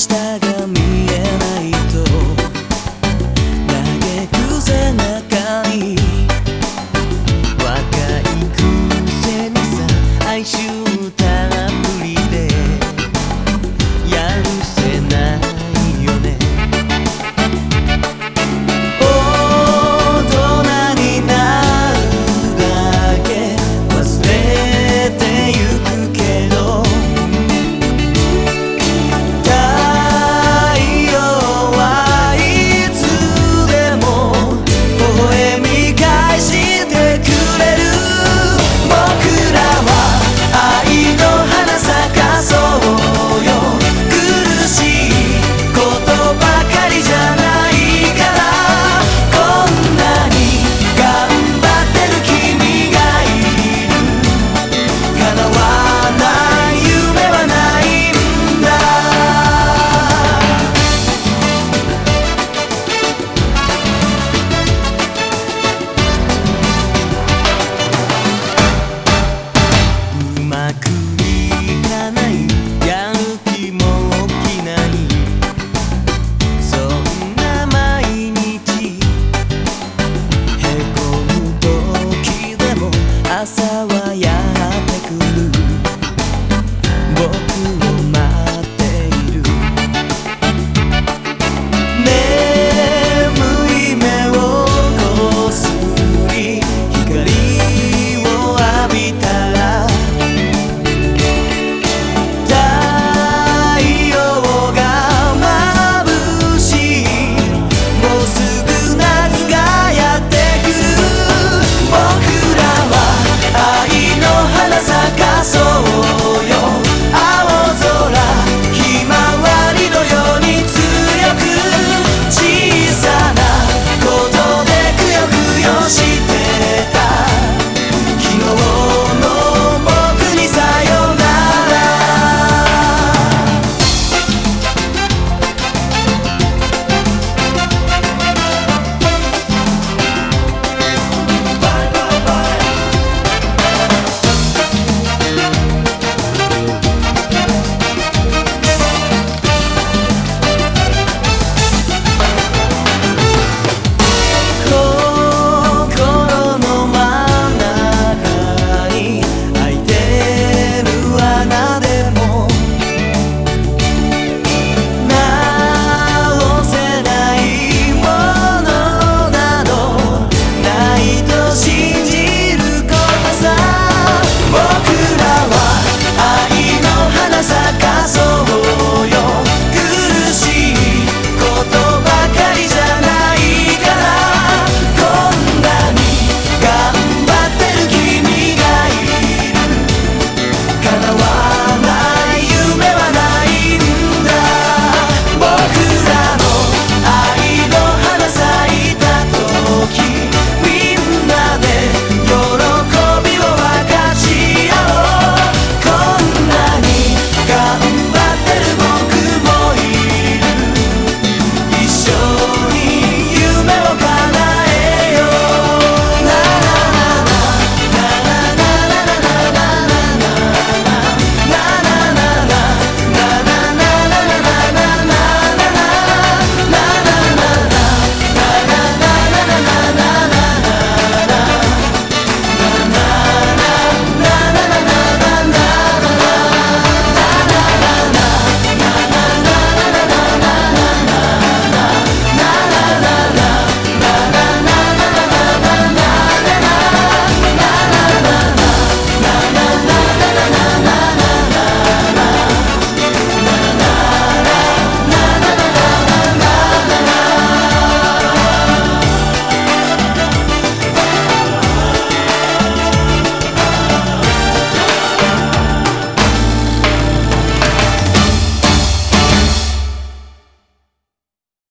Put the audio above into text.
下が見